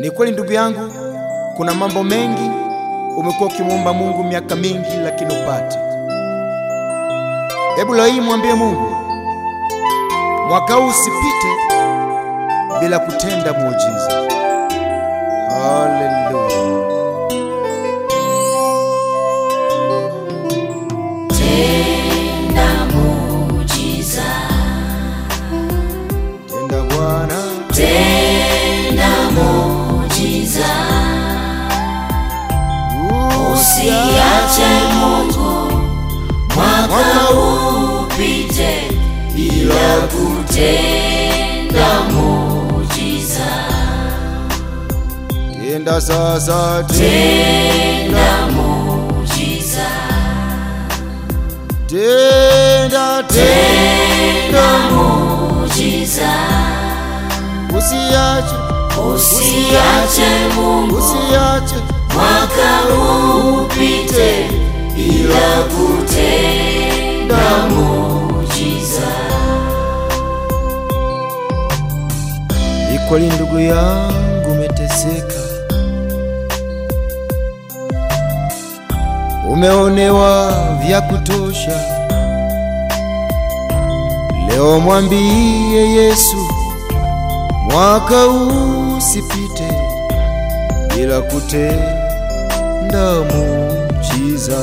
Ni kweli ndugu yangu, kuna mambo mengi umekuwa ukimwomba Mungu miaka mingi, lakini upate. Hebu leo hii mwambie Mungu, mwaka huu usipite bila kutenda muujiza. Usiache Mungu mwaka upite bila kutenda muujiza. tenda sasa, Tenda muujiza, tenda, tenda, muujiza, usiache, usiache Mungu. Usiache mwaka upite bila kutenda muujiza. Ni kweli ndugu yangu, umeteseka, umeonewa vya kutosha. Leo mwambie Yesu, mwaka usipite bila kutenda muujiza.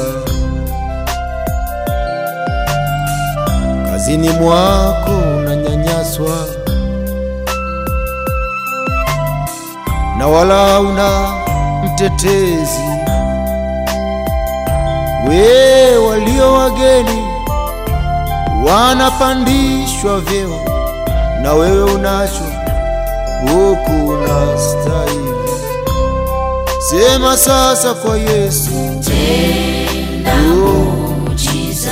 Kazini mwako unanyanyaswa na wala una mtetezi. We walio wageni wanapandishwa vyeo, na wewe unacho huku unastahili. Sema sasa kwa Yesu, Tenda muujiza,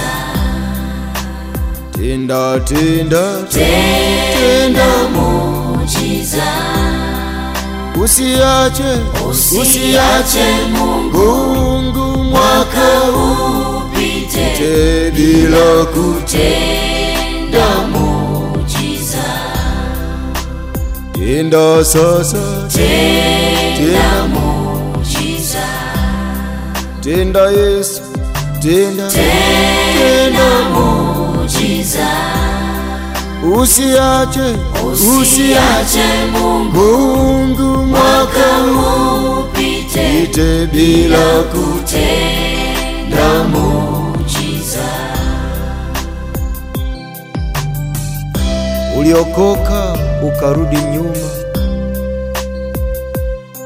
tenda tenda. Tenda muujiza, usiache usiache Mungu. Mwaka upite bila kutenda muujiza. tenda sasa, Tenda muujiza, tenda Yesu, tenda. Tenda muujiza, usiache. Usiache Mungu. Mwaka upite mwake bila kutenda muujiza. uliokoka ukarudi nyuma,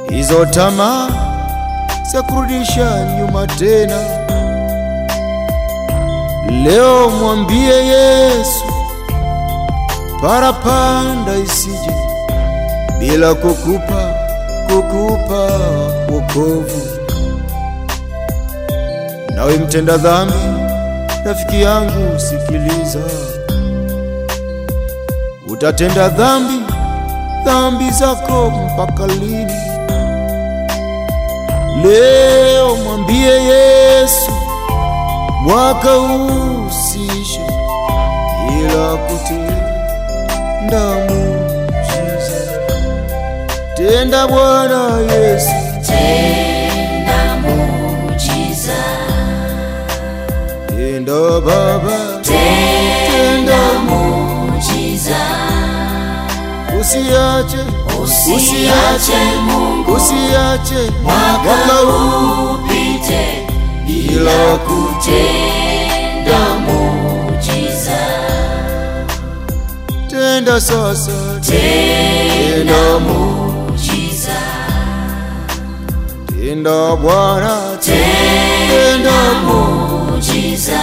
hizo tamaa za kurudisha nyuma tena. Leo mwambie Yesu, parapanda isije bila kukupa kukupa wokovu. Nawe mtenda dhambi, rafiki yangu, sikiliza utatenda dhambi dhambi zako mpaka lini? Leo mwambie Yesu, mwaka usishe, ila kutenda muujiza. Tenda Bwana Yesu, Tenda muujiza, tenda Baba, tenda muujiza, usiache. Usiache Mungu usiache mwaka upite bila kutenda muujiza. tenda sasa, Tenda muujiza, tenda Bwana, tenda muujiza,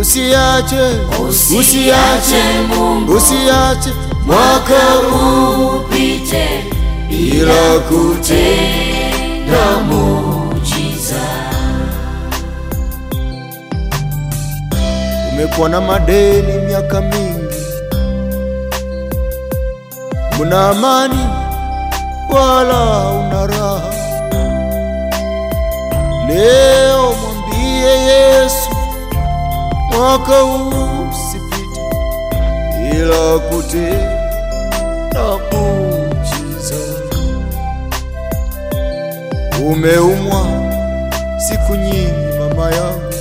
usiache usiache. Mungu. Usiache. Mwaka upite bila kutenda muujiza. Umekuwa na madeni miaka mingi, muna amani wala una raha. Leo mwambie Yesu, mwaka huu usipite bila kutenda muujiza. Umeumwa siku nyingi mama yangu,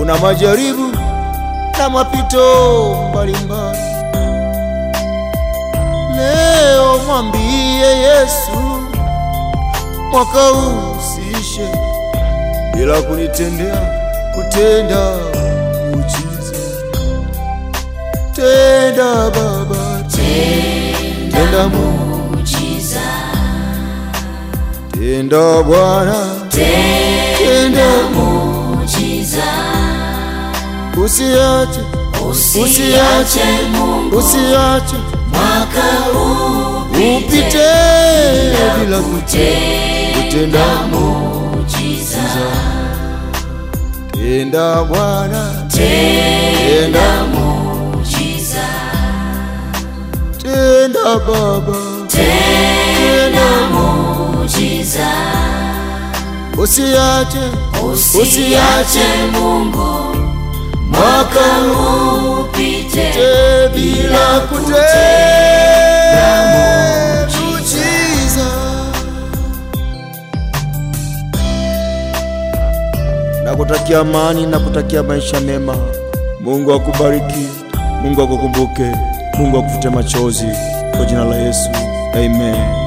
una majaribu na mapito mbalimbali. Leo mwambie Yesu, mwaka huu bila kunitendea kutenda muujiza. Tenda Baba, tenda muujiza tenda Bwana, tenda muujiza usiache, usiache Mungu. Usiache. Mwaka huu upite bila kutenda muujiza tenda Bwana, tenda muujiza tenda Baba, tenda muujiza usiache, usiache Mungu mwaka huu upite bila kutenda muujiza. Nakutakia amani, nakutakia maisha mema. Mungu akubariki, Mungu akukumbuke, Mungu akufute machozi kwa jina la Yesu, amen.